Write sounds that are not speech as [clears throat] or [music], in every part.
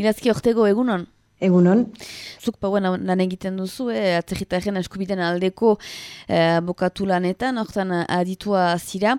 Irazki ortego egunon? Egunon. Zuk pauen lan egiten duzu, eh, atzerritaren eskubiden aldeko eh, abokatu lanetan, hortan aditua zira.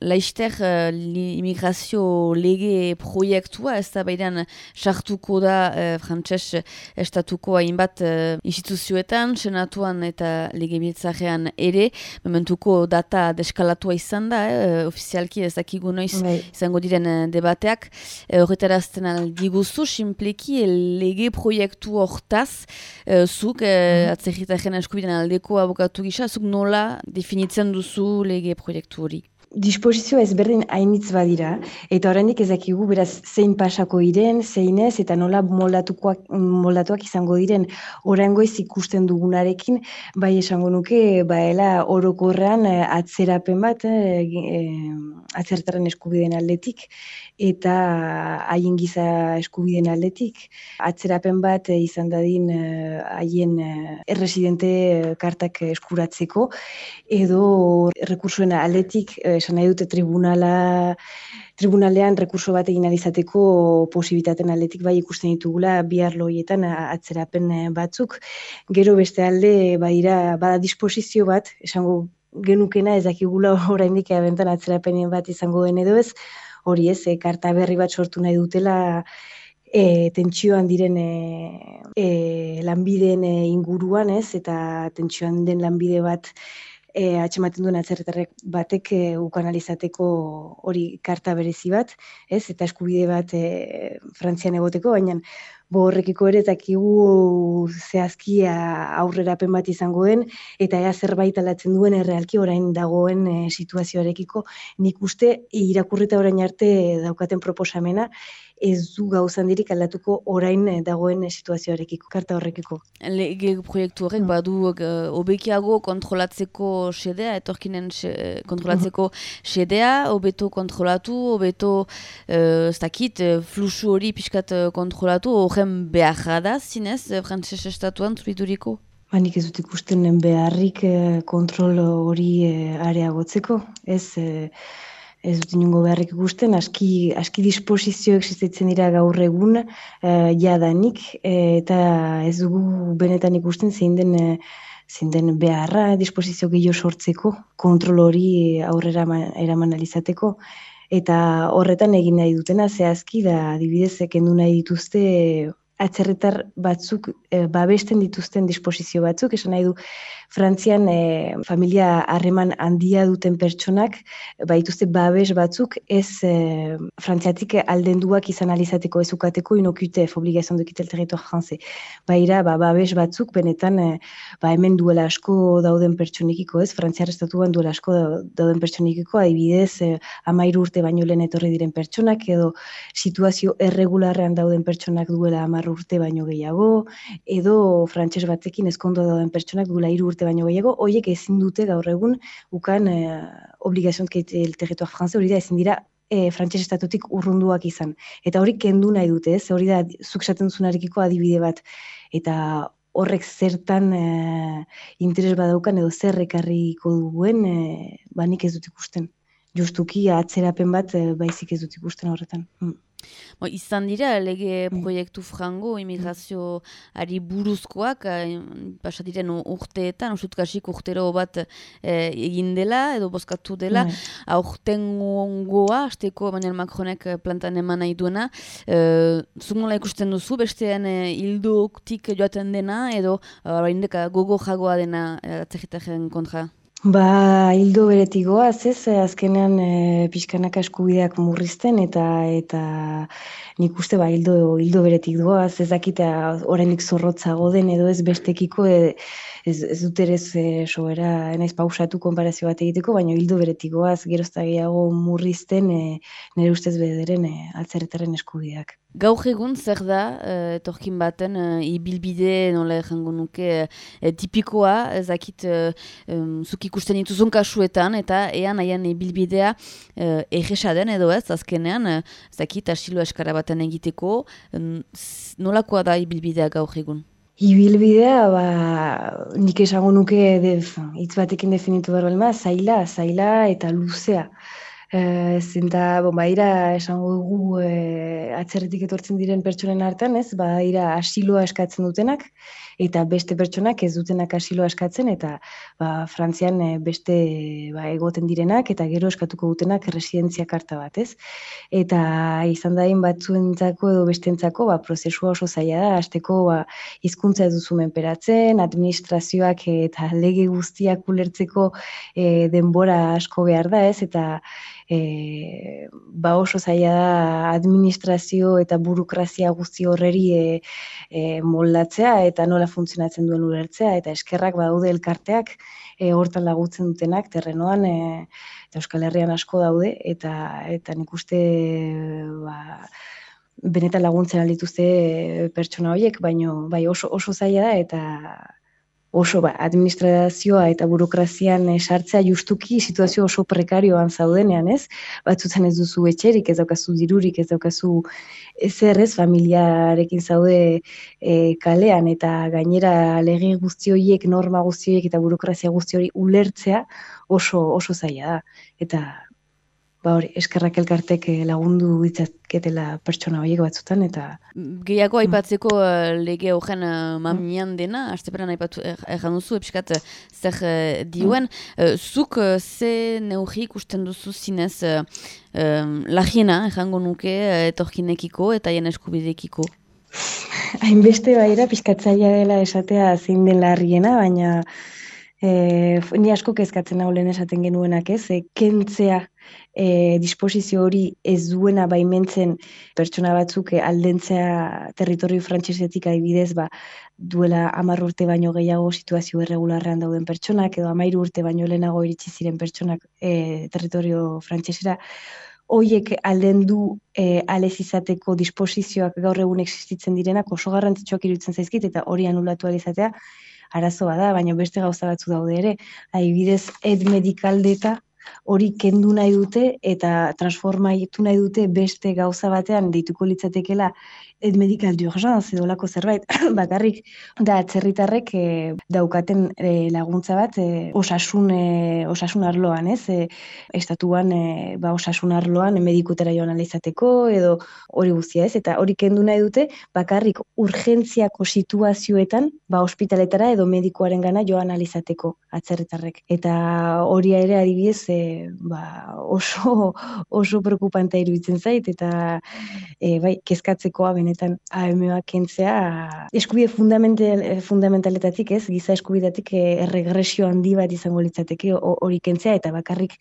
Laister eh, imigrazio lege proiektua, ez da baidan sartuko da eh, frantses estatuko hainbat eh, instituzioetan, senatuan eta lege biltzarean ere, mementuko data deskalatua izan da, eh, ofizialki ez dakigu noiz bai. izango diren eh, debateak. Eh, horretarazten aldiguzu, simpleki lege proiektua proiektu hortaz, uh, zuk, uh, atzerritaren eskubiden aldeko abokatu gisa, zuk nola definitzen duzu lege proiektu hori? Disposizio ezberdin hainitz badira, eta horrendik ezakigu beraz zein pasako iren, zein ez, eta nola moldatuak izango diren orangoiz ikusten dugunarekin, bai esango nuke, baela orokorrean eh, atzerapen bat, e, atzertaren eskubideen aldetik, eta haien giza eskubideen aldetik. Atzerapen bat izan dadin haien erresidente kartak eskuratzeko, edo rekursuen aldetik, esan nahi dute tribunala, tribunalean rekurso bat egin alizateko posibitaten aldetik bai ikusten ditugula bi arloietan atzerapen eh, batzuk. Gero beste alde badira bada disposizio bat, esango genukena ez dakigula [laughs] oraindik abentan atzerapenen bat izango den edo ez, hori ez, e, karta berri bat sortu nahi dutela e, tentsioan diren e, e, lanbideen inguruan ez, eta tentsioan den lanbide bat e, atxematen duen atzerretarrek batek e, ukanalizateko hori karta berezi bat, ez? Eta eskubide bat e, Frantzian egoteko, baina bo horrekiko ere dakigu zehazkia aurrerapen bat izango den, eta ea zerbait alatzen duen errealki orain dagoen e, situazioarekiko nik uste irakurrita orain arte daukaten proposamena, ez du gauzan dirik aldatuko orain dagoen situazioarekiko, karta horrekiko. Lege proiektu horrek mm. badu uh, obekiago kontrolatzeko sedea, etorkinen kontrolatzeko sedea, obeto kontrolatu, obeto uh, ez dakit, flusu hori pixkat kontrolatu, horren behar da zinez, frantzese estatuan zubituriko? Hanik ez dut ikusten beharrik kontrol hori areagotzeko, ez ez dut inungo beharrik ikusten, aski, aski disposizio existitzen dira gaur egun uh, jadanik, eh, eta ez dugu benetan ikusten zein den, uh, zein den beharra disposizio gehiago sortzeko, kontrol hori aurrera eraman alizateko, eta horretan egin nahi dutena zehazki da adibidez ekendu nahi dituzte atzerretar batzuk babesten dituzten disposizio batzuk, esan nahi du Frantzian e, familia harreman handia duten pertsonak, baituzte babes batzuk ez e, frantziatik aldenduak izan alizateko ezukateko inokute obligazioan dukite el territor franze. Baira, ba, babes batzuk benetan e, ba, hemen duela asko dauden pertsonikiko ez, frantziar estatuan duela asko dauden pertsonikiko, adibidez, e, amairu urte baino lehen etorri diren pertsonak, edo situazio erregularrean dauden pertsonak duela amar urte baino gehiago, edo frantses batekin ezkondo dauden pertsonak duela iru urte baino gehiago, horiek ezin dute gaur egun ukan eh, obligazion el territoar franze, hori da ezin dira eh, frantses estatutik urrunduak izan. Eta hori kendu nahi dute, ez? hori da zuksaten zunarekiko adibide bat. Eta horrek zertan eh, interes badaukan edo zer ekarriko duen, eh, banik ez dut ikusten. Justuki atzerapen bat eh, baizik ez dut ikusten horretan. Mm. Bo, izan dira, lege mm. proiektu frango, imigrazio ari buruzkoak, pasatiren urteetan, usutkasik urtero bat eh, egin dela, edo bozkatu dela, mm. aurten goa, azteko Emmanuel Macronek plantan eman nahi duena, eh, zungola ikusten duzu, bestean eh, hildoktik joaten dena, edo uh, gogo jagoa dena eh, kontra? Ba, hildo beretik goaz, ez, azkenean e, pixkanaka eskubideak murrizten eta eta nik uste ba, hildo, hildo beretik goaz, ez dakita oraindik zorrotzago den edo ez bestekiko e, ez, ez dut ere e, soera naiz pausatu konparazio bat egiteko, baina hildo beretik goaz, gerozta gehiago murrizten e, nire ustez bederen e, altzerretaren eskubideak. Gaur egun zer da, uh, etorkin baten, uh, ibilbide, nola errango nuke, uh, tipikoa, ezakit, uh, um, zuk ikusten dituzun kasuetan, eta ean aian ibilbidea uh, egesa den edo ez, azkenean, ezakit, asilo eskara baten egiteko, um, nolakoa da ibilbidea gaur egun? Ibilbidea, ba, nik esango nuke, hitz batekin definitu behar zaila, zaila eta luzea. Eh, zinta, bon, baira, esango dugu e, atzerretik etortzen diren pertsonen artean, ez, baira asiloa eskatzen dutenak, eta beste pertsonak ez dutenak asiloa eskatzen, eta ba, Frantzian e, beste ba, egoten direnak, eta gero eskatuko dutenak residentzia karta bat, ez? Eta izan dain batzuentzako edo bestentzako, ba, prozesua oso zaila da, azteko ba, izkuntza ez duzu menperatzen, administrazioak eta lege guztiak ulertzeko e, denbora asko behar da, ez? Eta e, ba oso zaila da administrazio eta burokrazia guzti horreri e, e, moldatzea eta nola funtzionatzen duen ulertzea eta eskerrak badaude elkarteak e, hortan lagutzen dutenak terrenoan e, eta Euskal Herrian asko daude eta eta nik uste ba, benetan laguntzen aldituzte pertsona horiek, baino bai oso oso zaila da eta oso ba, administrazioa eta burokrazian sartzea justuki situazio oso prekarioan zaudenean, ez? Batzutzen ez duzu etxerik, ez daukazu dirurik, ez daukazu ezer ez familiarekin zaude e, kalean eta gainera lege guzti horiek, norma guzti horiek eta burokrazia guzti hori ulertzea oso oso zaila da. Eta ba hori, eskerrak elkartek eh, lagundu ditzaketela pertsona horiek batzutan, eta... Gehiago aipatzeko uh, lege horren uh, mamian dena, asteperan aipatu erran duzu, episkat zer uh, diuen, zuk uh, ze neurri ikusten duzu zinez uh, um, lagiena, errango nuke, etorkinekiko eta jen eskubidekiko? Hainbeste baira, pizkatzaia dela esatea zein den larriena, baina e, ni asko kezkatzen hau lehen esaten genuenak ez, e, kentzea e, disposizio hori ez duena baimentzen pertsona batzuk e, aldentzea territorio frantsesetik adibidez ba, duela hamar urte baino gehiago situazio irregularrean dauden pertsonak edo hamairu urte baino lehenago iritsi ziren pertsonak e, territorio frantsesera. Hoiek alden du e, alez izateko disposizioak gaur egun existitzen direnak oso garrantzitsuak iruditzen zaizkit eta hori anulatu alizatea arazoa da, baina beste gauza batzu daude ere. Adibidez, ed medikaldeta hori kendu nahi dute eta transformaitu nahi dute beste gauza batean deituko litzatekela et medical d'urgence edo lako zerbait, [clears throat] bakarrik da atzerritarrek e, daukaten e, laguntza bat e, osasun, e, osasun arloan, ez? E, estatuan e, ba, osasun arloan medikutera joan alizateko edo hori guztia, ez? Eta hori kendu nahi dute bakarrik urgentziako situazioetan ba, ospitaletara edo medikuaren gana joan alizateko atzerritarrek. Eta hori ere adibidez e, ba, oso, oso preocupantea iruditzen zait eta e, bai, kezkatzekoa benetan AMOa kentzea eskubide fundamental, fundamentaletatik ez, giza eskubidatik eh, erregresio handi bat izango litzateke hori kentzea eta bakarrik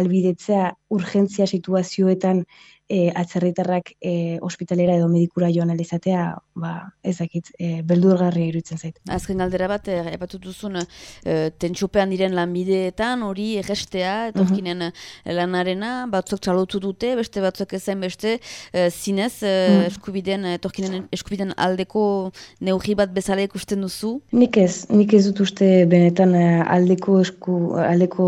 albidetzea urgentzia situazioetan e, atzerritarrak e, ospitalera edo medikura joan alizatea, ba, ezakit, e, beldurgarria iruditzen zait. Azken galdera bat, e, epatu duzun, e, tentxopean diren lanbideetan, hori egestea, etorkinen uh lanarena, batzuk txalotu dute, beste batzuk ezen beste, e, zinez, e, mm. eskubiden, etorkinen eskubiden aldeko neugri bat bezala ikusten duzu? Nik ez, nik ez dut uste benetan aldeko esku, aldeko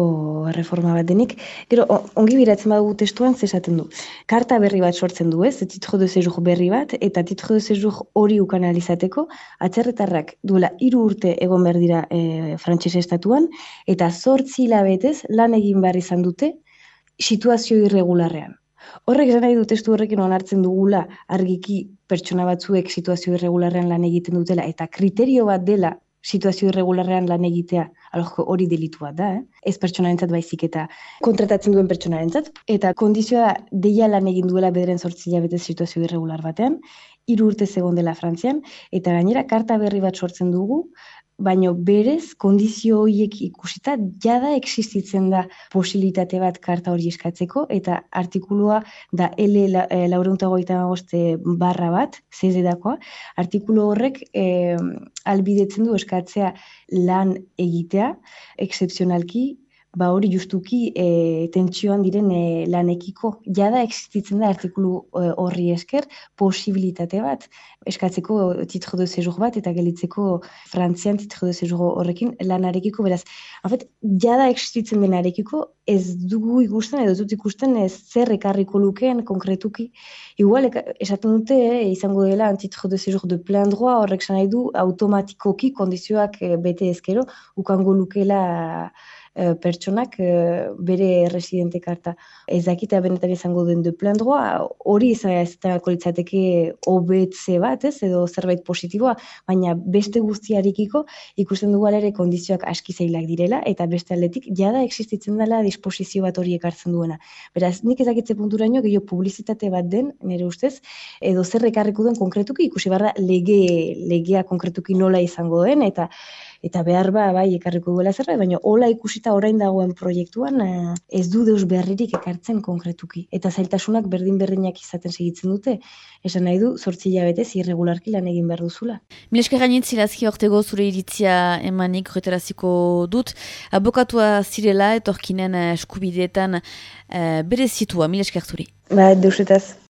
reforma bat denik. Gero, ongi biratzen badugu testuan, zesaten du. Karta berri bat sortzen du ez, titro de sejur berri bat, eta titro de sejur hori ukanalizateko, atzerretarrak duela hiru urte egon behar dira e, frantxese estatuan, eta zortzi hilabetez lan egin behar izan dute situazio irregularrean. Horrek esan nahi du testu horrekin onartzen dugula argiki pertsona batzuek situazio irregularrean lan egiten dutela, eta kriterio bat dela situazio irregularrean lan egitea, aloko hori delitua da, eh? ez pertsonarentzat baizik eta kontratatzen duen pertsonarentzat, eta kondizioa deia lan egin duela bederen sortzi bete situazio irregular batean, hiru urte zegoen dela Frantzian, eta gainera karta berri bat sortzen dugu, baino berez kondizio horiek ikusita jada existitzen da posibilitate bat karta hori eskatzeko eta artikulua da L eh, laureuntagoita barra bat, zezedakoa, artikulu horrek e, albidetzen du eskatzea lan egitea, excepzionalki ba hori justuki e, tentsioan diren e, lanekiko. Jada existitzen da artikulu e, horri esker posibilitate bat eskatzeko titro de sejur bat eta gelitzeko frantzian titro de sejur horrekin lanarekiko. Beraz, hafet, jada existitzen denarekiko ez dugu ikusten edo dut ikusten ez zer ekarriko lukeen konkretuki. Igual, esaten dute, izango dela titro de sejur de plan droit horrek sanai du automatikoki kondizioak bete ezkero ukango lukela pertsonak uh, bere residente karta. Ez dakita benetan izango duen de plan droa, hori izan ez da kolitzateke obetze bat, ez, edo zerbait positiboa, baina beste guztiarikiko ikusten dugu ere kondizioak aski zailak direla, eta beste aldetik jada existitzen dela disposizio bat hori ekartzen duena. Beraz, nik ezakitze punturaino gehiago publizitate bat den, nire ustez, edo zer ekarriko duen konkretuki, ikusi barra lege, legea konkretuki nola izango den, eta eta behar ba, bai, ekarriko duela zerbait, baina hola ikusita orain dagoen proiektuan eh, ez du deus berririk ekartzen konkretuki. Eta zailtasunak berdin-berdinak izaten segitzen dute, esan nahi du, sortzi betez irregularki lan egin behar duzula. Mileske gainit zilazki ortego zure iritzia emanik reteraziko dut, abokatua zirela etorkinen eskubideetan uh, bere zitua, mileske. Ba, deusetaz.